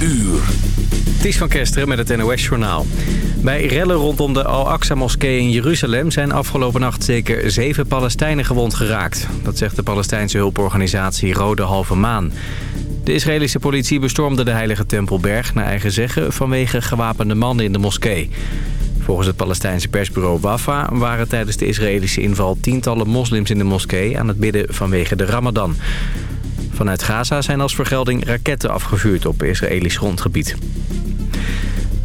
uur. Ties van Kesteren met het NOS-journaal. Bij rellen rondom de Al-Aqsa-moskee in Jeruzalem... zijn afgelopen nacht zeker zeven Palestijnen gewond geraakt. Dat zegt de Palestijnse hulporganisatie Rode Halve Maan. De Israëlische politie bestormde de heilige Tempelberg... naar eigen zeggen vanwege gewapende mannen in de moskee. Volgens het Palestijnse persbureau Wafa... waren tijdens de Israëlische inval tientallen moslims in de moskee... aan het bidden vanwege de ramadan. Vanuit Gaza zijn als vergelding raketten afgevuurd op Israëlisch grondgebied.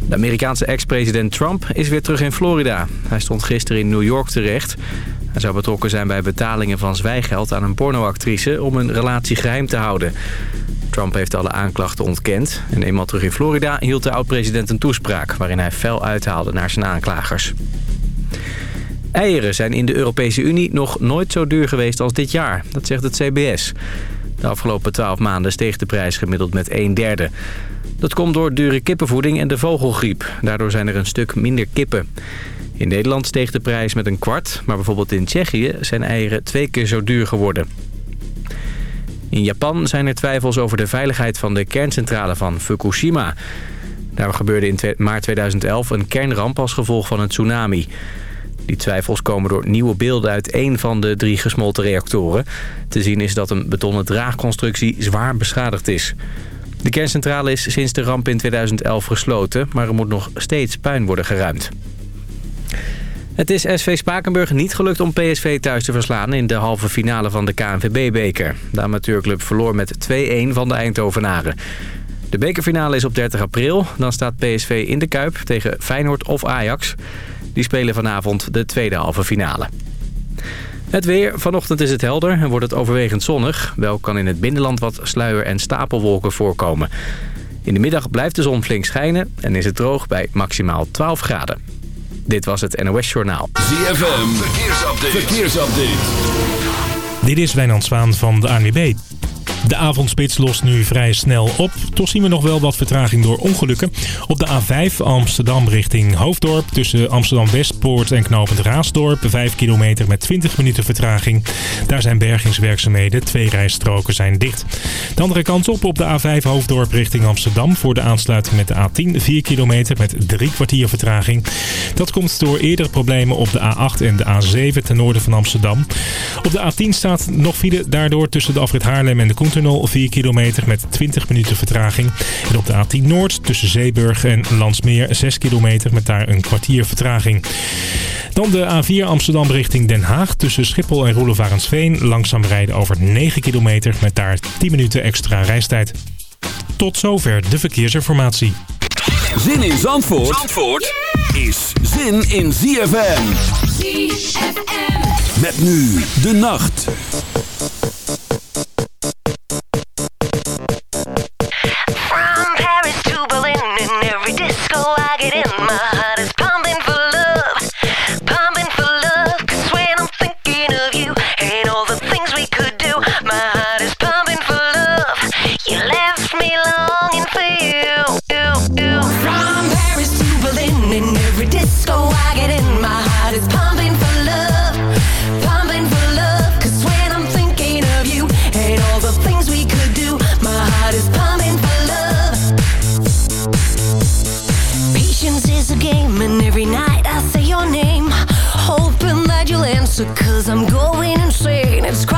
De Amerikaanse ex-president Trump is weer terug in Florida. Hij stond gisteren in New York terecht. Hij zou betrokken zijn bij betalingen van zwijgeld aan een pornoactrice... om een relatie geheim te houden. Trump heeft alle aanklachten ontkend. En eenmaal terug in Florida hield de oud-president een toespraak... waarin hij fel uithaalde naar zijn aanklagers. Eieren zijn in de Europese Unie nog nooit zo duur geweest als dit jaar. Dat zegt het CBS. De afgelopen 12 maanden steeg de prijs gemiddeld met een derde. Dat komt door dure kippenvoeding en de vogelgriep. Daardoor zijn er een stuk minder kippen. In Nederland steeg de prijs met een kwart, maar bijvoorbeeld in Tsjechië zijn eieren twee keer zo duur geworden. In Japan zijn er twijfels over de veiligheid van de kerncentrale van Fukushima. Daar gebeurde in maart 2011 een kernramp als gevolg van een tsunami. Die twijfels komen door nieuwe beelden uit één van de drie gesmolten reactoren. Te zien is dat een betonnen draagconstructie zwaar beschadigd is. De kerncentrale is sinds de ramp in 2011 gesloten, maar er moet nog steeds puin worden geruimd. Het is SV Spakenburg niet gelukt om PSV thuis te verslaan in de halve finale van de KNVB-beker. De amateurclub verloor met 2-1 van de Eindhovenaren. De bekerfinale is op 30 april. Dan staat PSV in de Kuip tegen Feyenoord of Ajax. Die spelen vanavond de tweede halve finale. Het weer. Vanochtend is het helder en wordt het overwegend zonnig. Wel kan in het binnenland wat sluier- en stapelwolken voorkomen. In de middag blijft de zon flink schijnen en is het droog bij maximaal 12 graden. Dit was het NOS Journaal. ZFM. Verkeersupdate. Verkeersupdate. Dit is Wijnand Zwaan van de ANWB. De avondspits lost nu vrij snel op. Toch zien we nog wel wat vertraging door ongelukken. Op de A5 Amsterdam richting Hoofddorp tussen Amsterdam Westpoort en Knopend Raasdorp. 5 kilometer met 20 minuten vertraging. Daar zijn bergingswerkzaamheden. Twee rijstroken zijn dicht. De andere kant op op de A5 Hoofddorp richting Amsterdam voor de aansluiting met de A10. 4 kilometer met drie kwartier vertraging. Dat komt door eerdere problemen op de A8 en de A7 ten noorden van Amsterdam. Op de A10 staat nog file daardoor tussen de afrit Haarlem en de Koentunnel 4 kilometer met 20 minuten vertraging. En op de A10 Noord tussen Zeeburg en Landsmeer 6 kilometer met daar een kwartier vertraging. Dan de A4 Amsterdam richting Den Haag tussen Schiphol en Roelevarensveen. Langzaam rijden over 9 kilometer met daar 10 minuten extra reistijd. Tot zover de verkeersinformatie. Zin in Zandvoort, Zandvoort is zin in ZFM. ZFM. Met nu de nacht. Cause I'm going insane. It's quite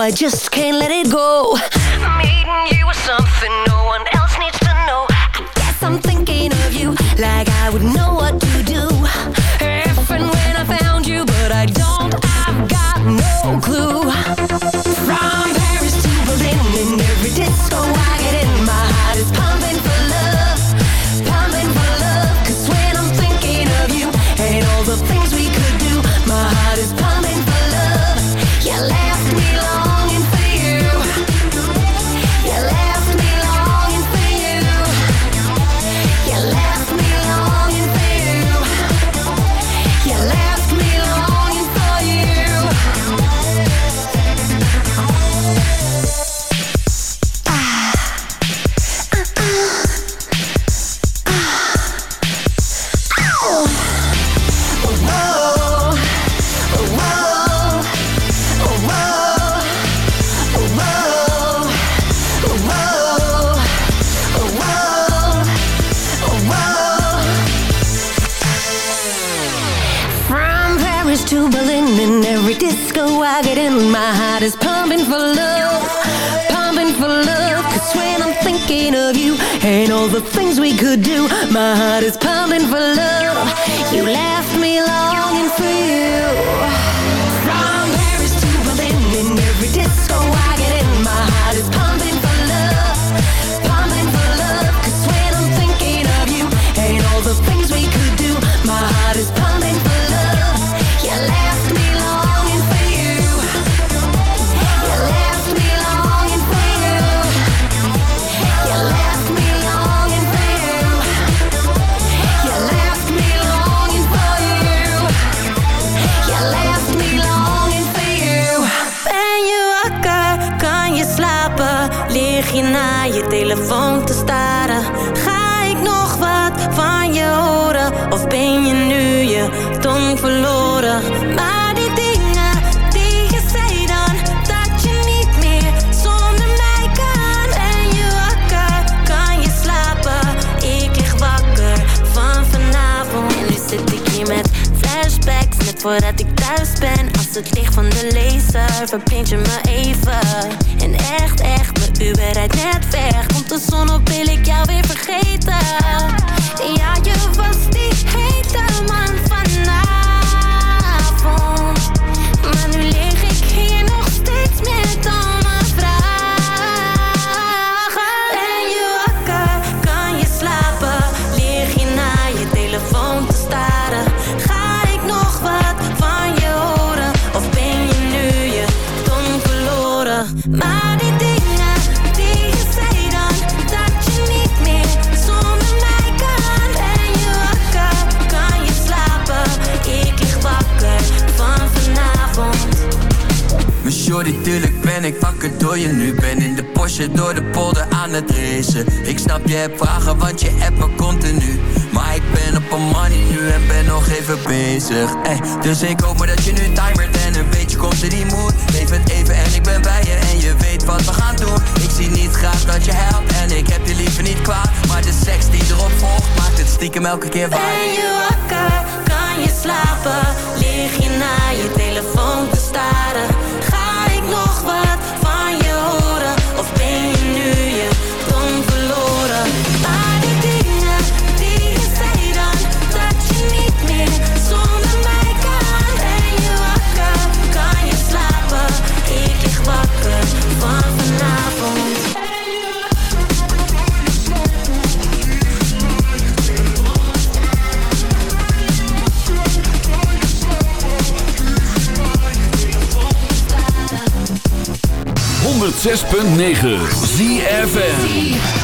I just can't let it go. Disco I get in My heart is pumping for love Pumping for love. Cause when I'm thinking of you And all the things we could do My heart is pumping for love. You left me longing for you verloren? Maar die dingen die je zei dan Dat je niet meer zonder mij kan Ben je wakker? Kan je slapen? Ik lig wakker van vanavond En nu zit ik hier met flashbacks Net voordat ik thuis ben Als het licht van de laser Verblind je me even En echt, echt, mijn Uber net weg Komt de zon op, wil ik jou weer vergeten Ja, je shorty, tuurlijk ben ik wakker door je. Nu Ben in de Porsche door de polder aan het racen. Ik snap je hebt vragen, want je appt me continu. Maar ik ben money nu en ben nog even bezig eh, Dus ik hoop maar dat je nu timert en een beetje komt in die mood Leef het even en ik ben bij je en je weet wat we gaan doen Ik zie niet graag dat je helpt en ik heb je liever niet kwaad Maar de seks die erop volgt, maakt het stiekem elke keer waar Ben je wakker? Kan je slapen? Lig je naar je telefoon te staren? 106.9 ZFN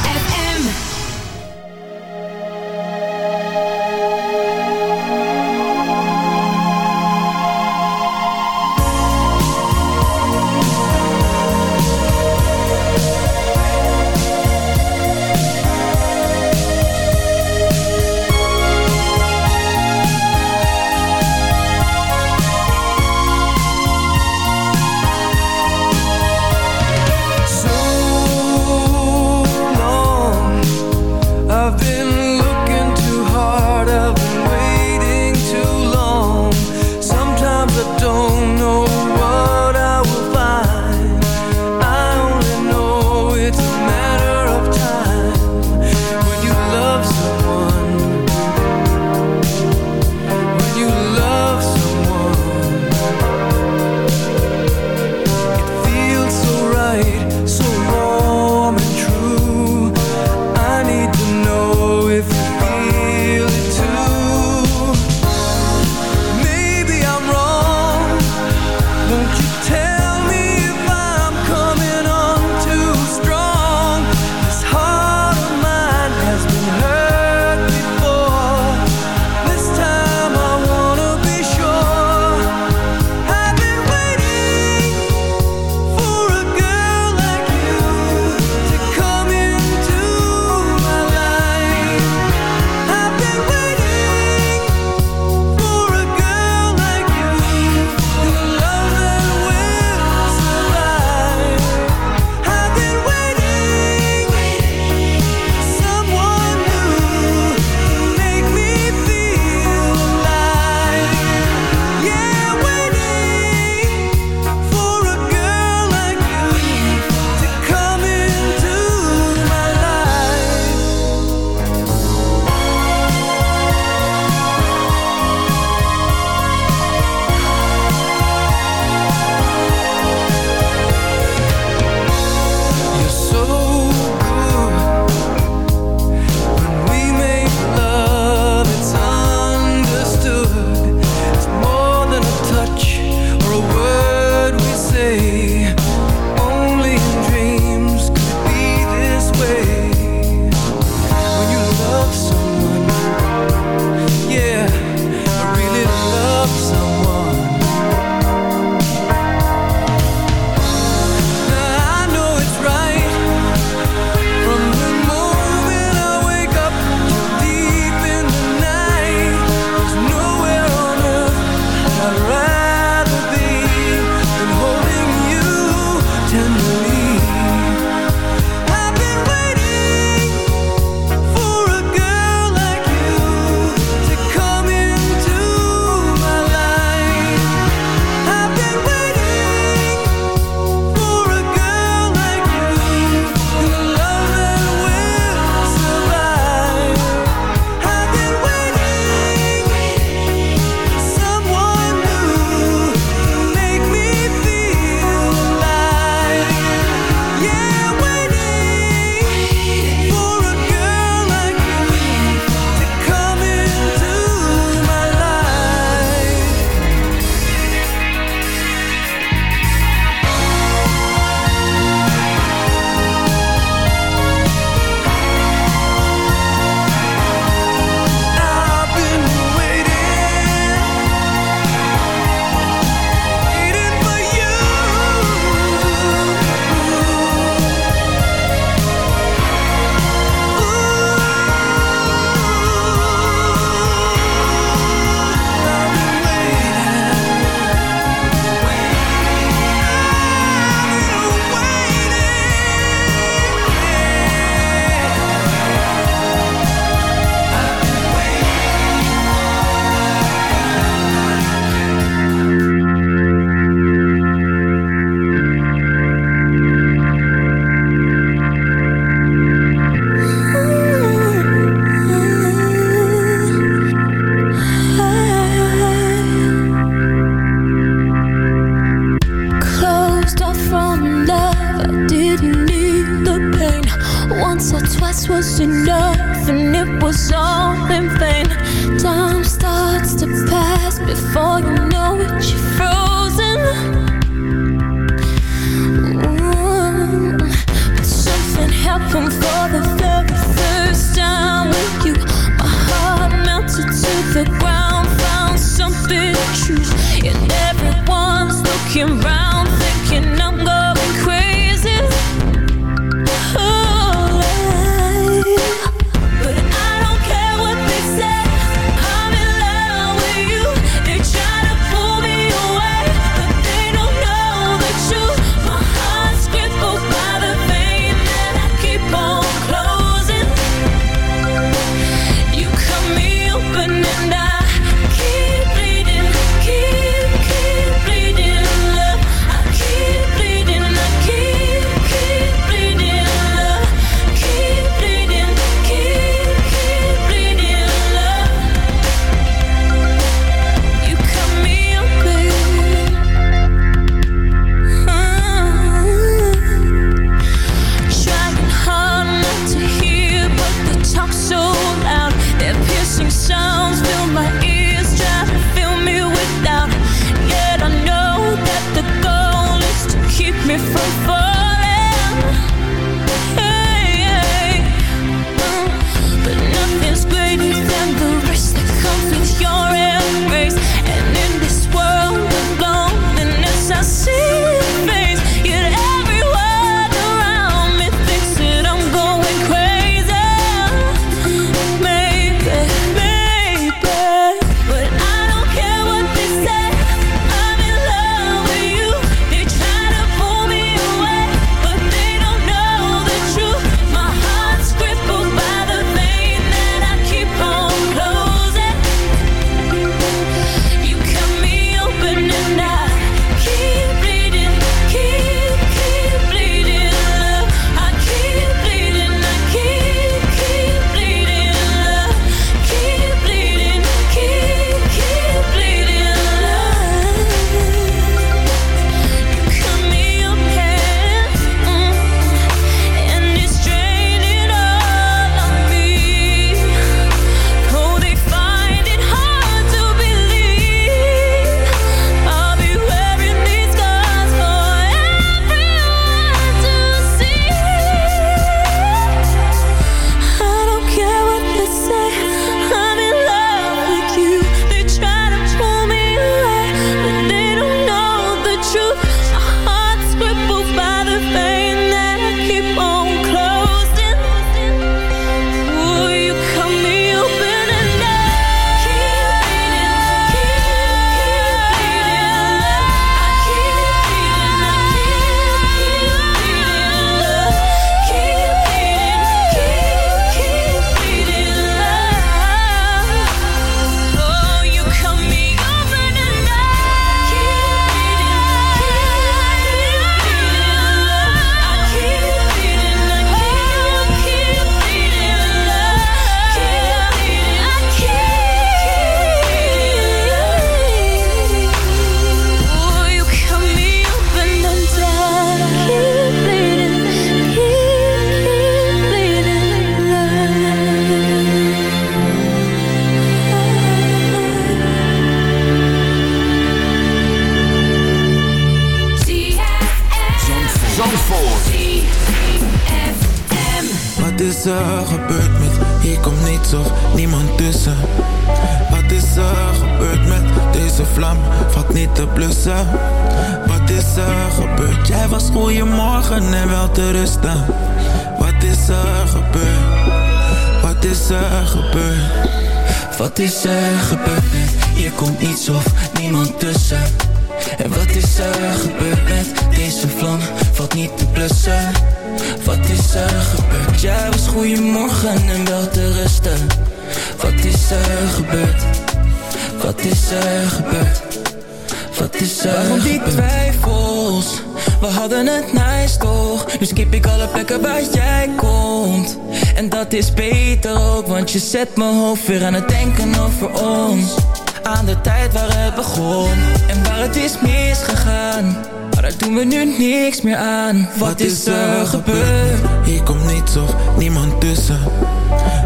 zet mijn hoofd weer aan het denken over ons Aan de tijd waar het begon En waar het is misgegaan daar doen we nu niks meer aan Wat, is er gebeurd? Hier komt niets of niemand tussen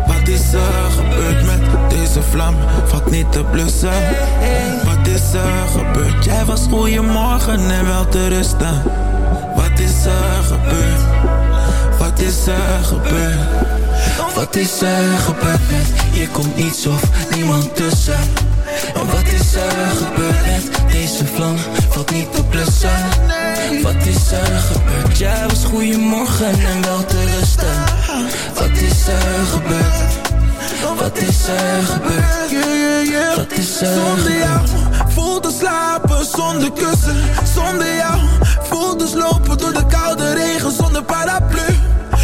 Wat is er gebeurd met deze vlam? Valt niet te blussen Wat is er gebeurd? Jij was goeiemorgen en wel te rusten Wat is er gebeurd? Wat is er gebeurd? Wat is er gebeurd? Hier komt niets of niemand tussen en wat is er gebeurd deze vlam? Valt niet te blussen Wat is er gebeurd? Jij was goeiemorgen en wel te rusten Wat is er gebeurd? Wat is er gebeurd? Wat is er Zonder jou voel te slapen zonder kussen Zonder jou voel te slopen door de koude regen zonder paraplu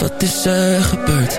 Wat is er gebeurd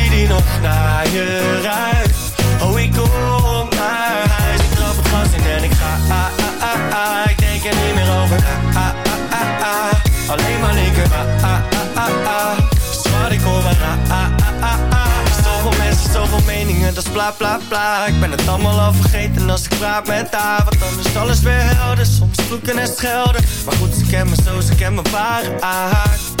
naar je ruikt Oh, ik kom naar huis. Ik trap het gas in en ik ga ah, ah, ah, ah. Ik denk er niet meer over. Ah, ah, ah, ah, ah. Alleen maar linker. Ah, ah, ah, ah, ah. Schat, ik hoor maar ah, ah, ah, ah, ah. Zoveel mensen, zoveel meningen, dat is bla bla bla. Ik ben het allemaal al vergeten als ik praat met haar. Want dan is alles weer helder, soms vloeken en schelden. Maar goed, ze kennen me zo, ze kennen me ze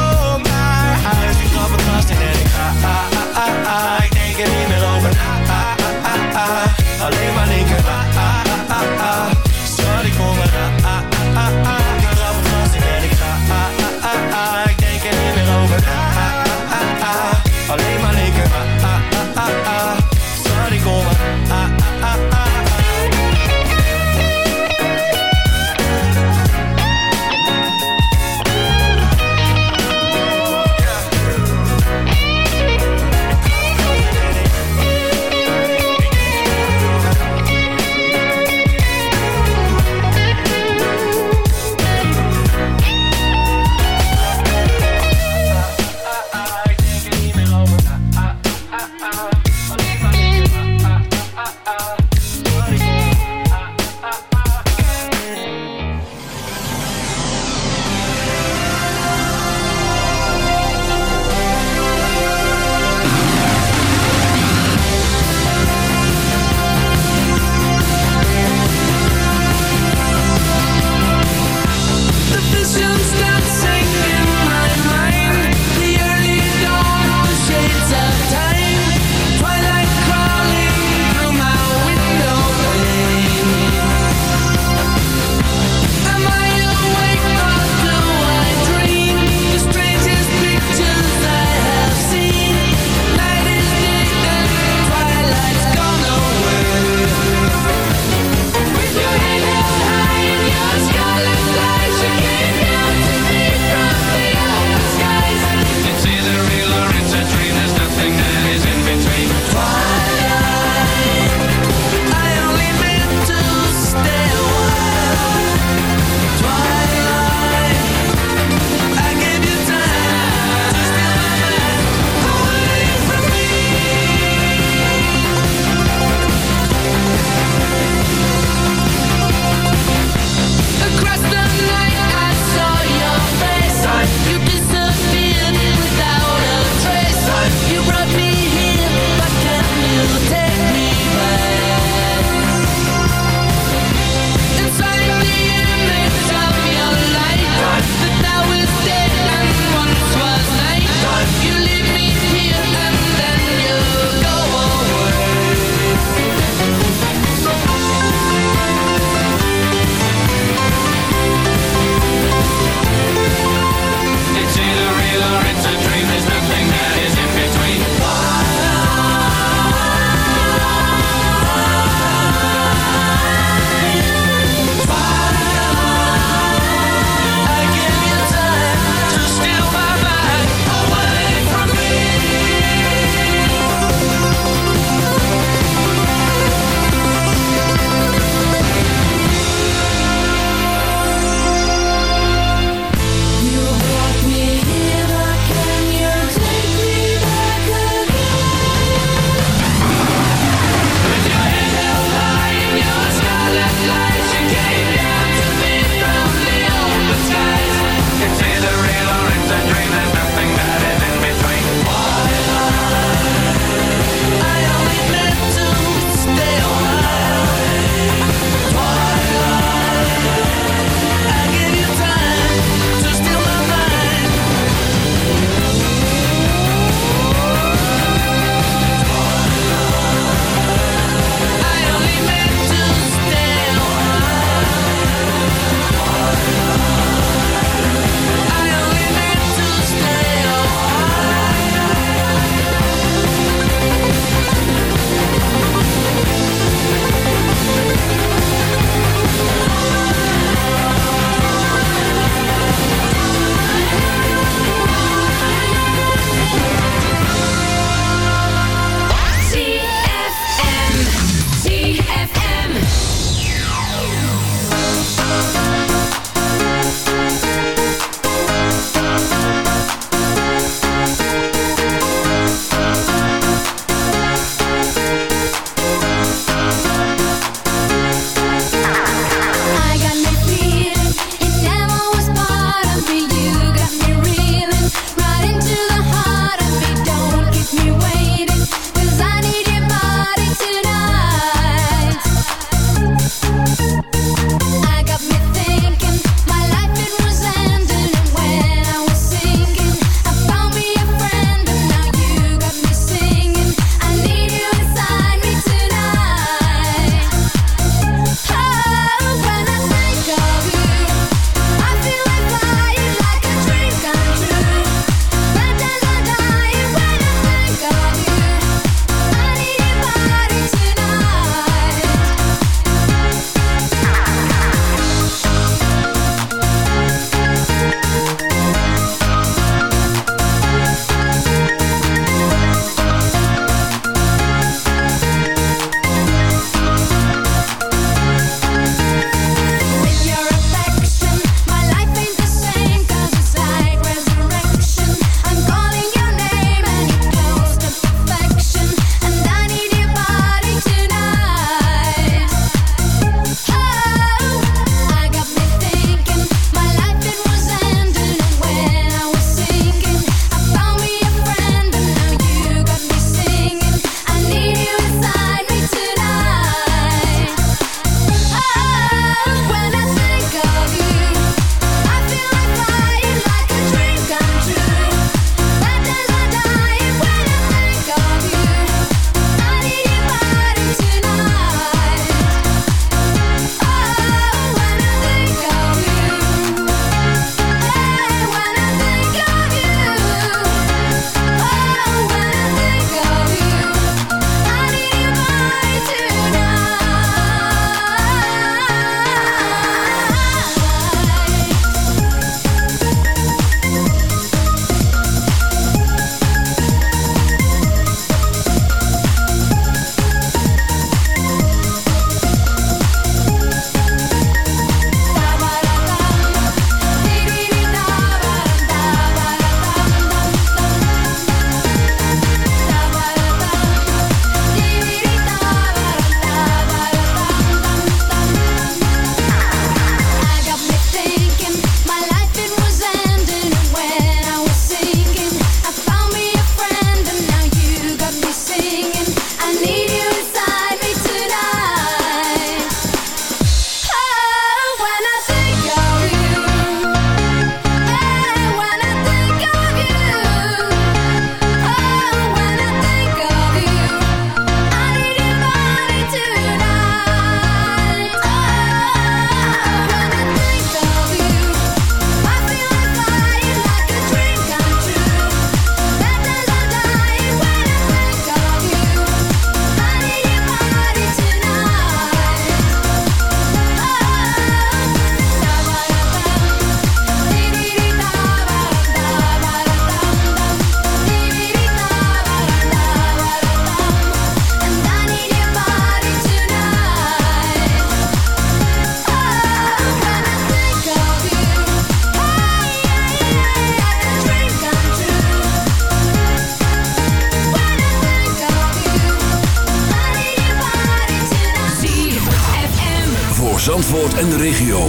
en de regio.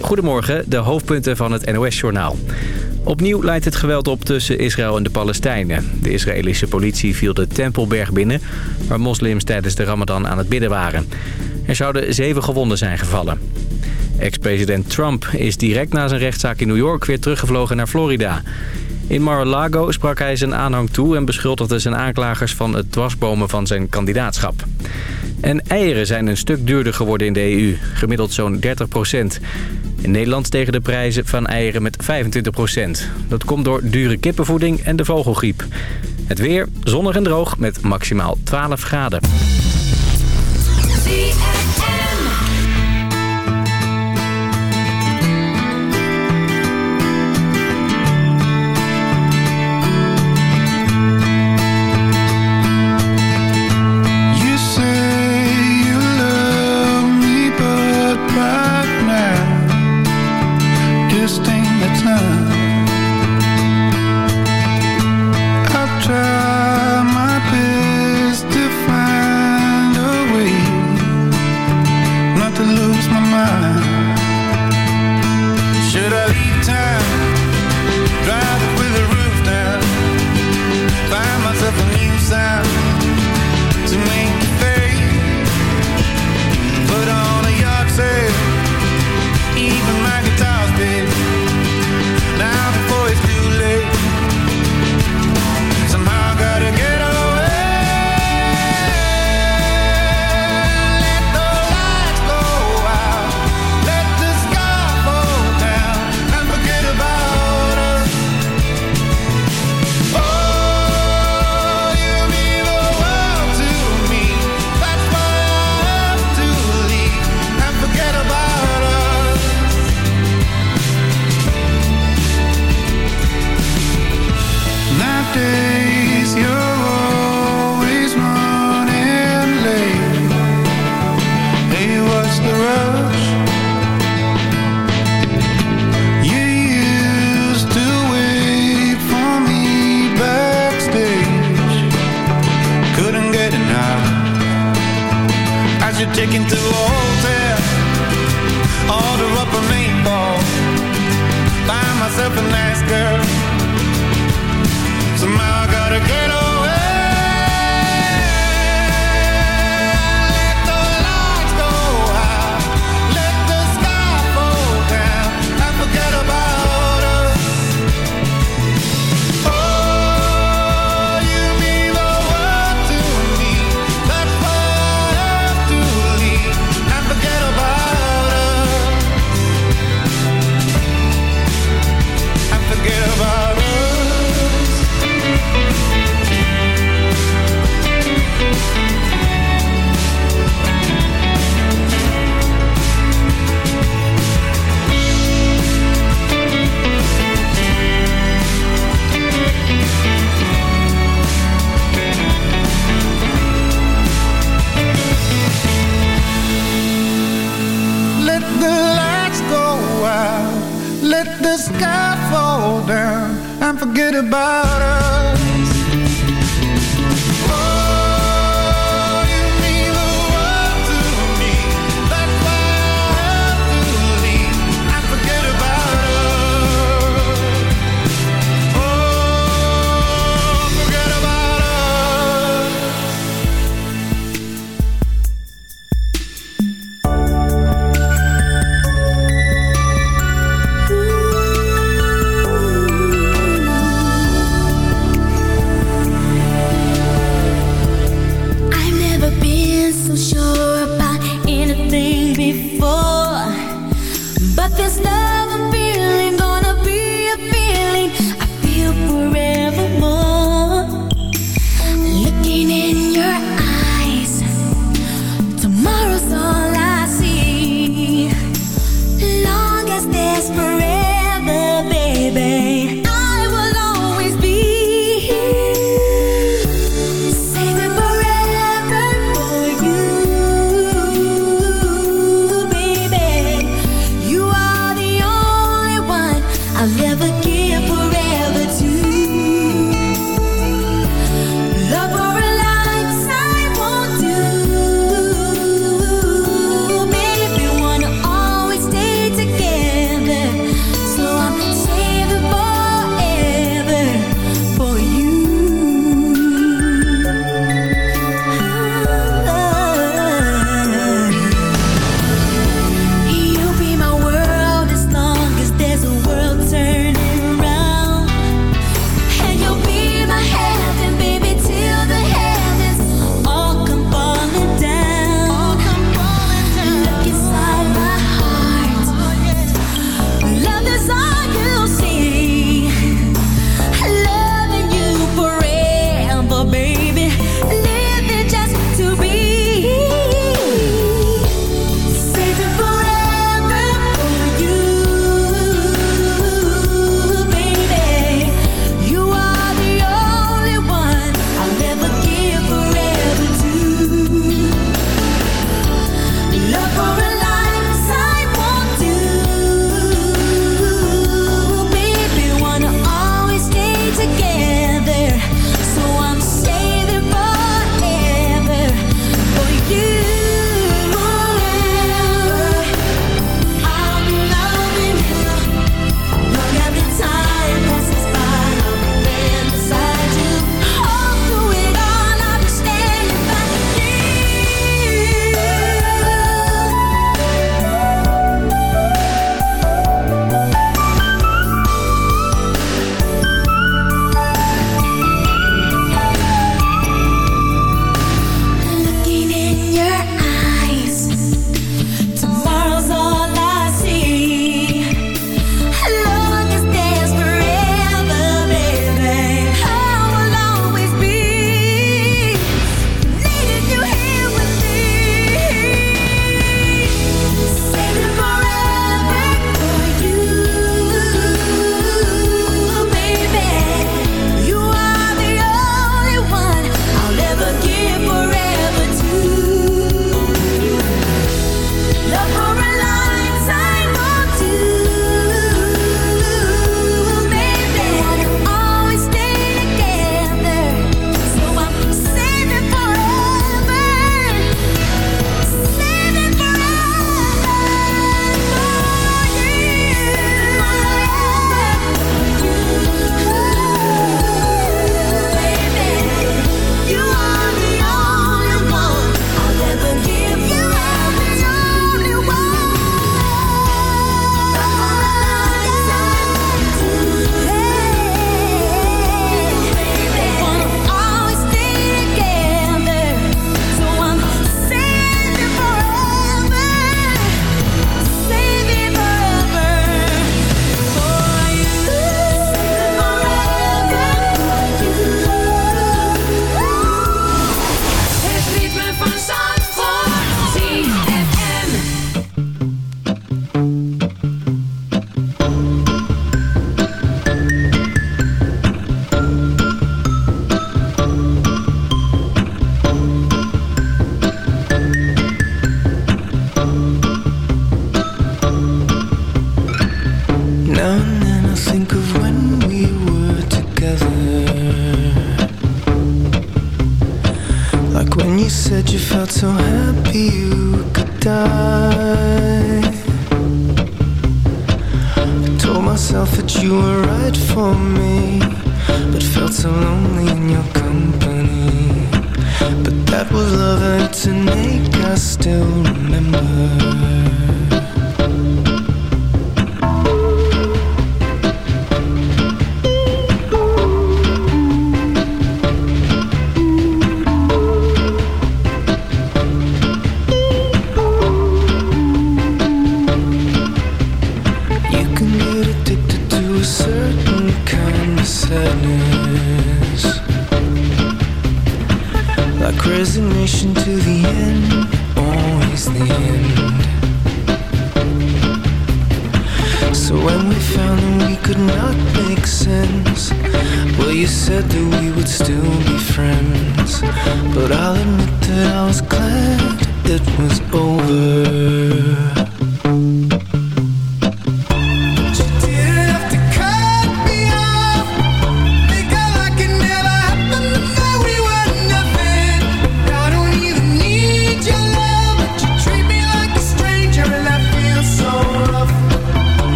Goedemorgen, de hoofdpunten van het NOS-journaal. Opnieuw leidt het geweld op tussen Israël en de Palestijnen. De Israëlische politie viel de Tempelberg binnen... waar moslims tijdens de ramadan aan het bidden waren. Er zouden zeven gewonden zijn gevallen. Ex-president Trump is direct na zijn rechtszaak in New York... weer teruggevlogen naar Florida. In Mar-a-Lago sprak hij zijn aanhang toe... en beschuldigde zijn aanklagers van het dwarsbomen van zijn kandidaatschap. En eieren zijn een stuk duurder geworden in de EU. Gemiddeld zo'n 30 procent. In Nederland stegen de prijzen van eieren met 25 procent. Dat komt door dure kippenvoeding en de vogelgriep. Het weer zonnig en droog met maximaal 12 graden. Let the sky fall down and forget about us.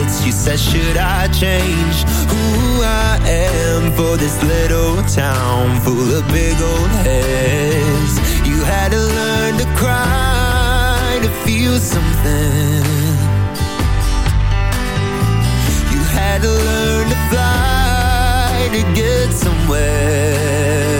You said should I change who I am For this little town full of big old heads? You had to learn to cry to feel something. You had to learn to fly to get somewhere.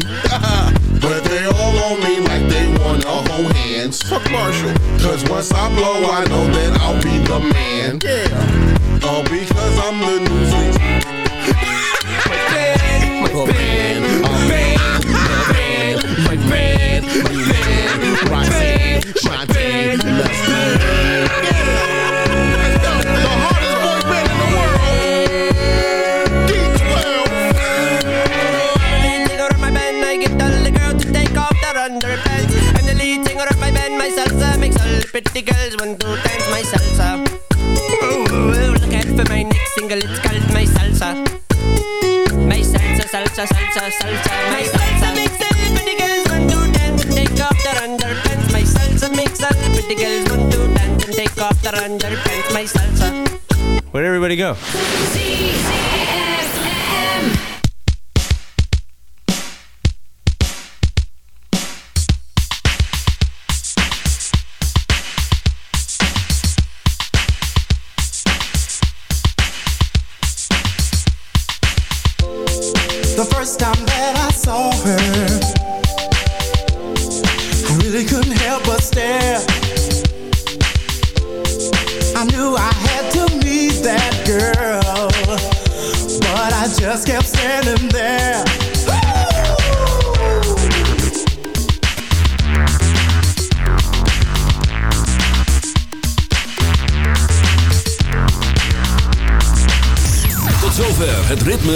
band. but they all on me like they wanna hold hands. Fuck Marshall. Cause once I blow, I know that I'll be the man. Yeah. All because I'm the news. Pretty girls want to dance my salsa. Ooh, look out for my next single, it's called my salsa. My salsa, salsa, salsa, salsa, my salsa makes all the pretty girls want to dance and take off their underpants. My salsa makes all the pretty girls want to dance and take off their underpants. My salsa. Where'd everybody go?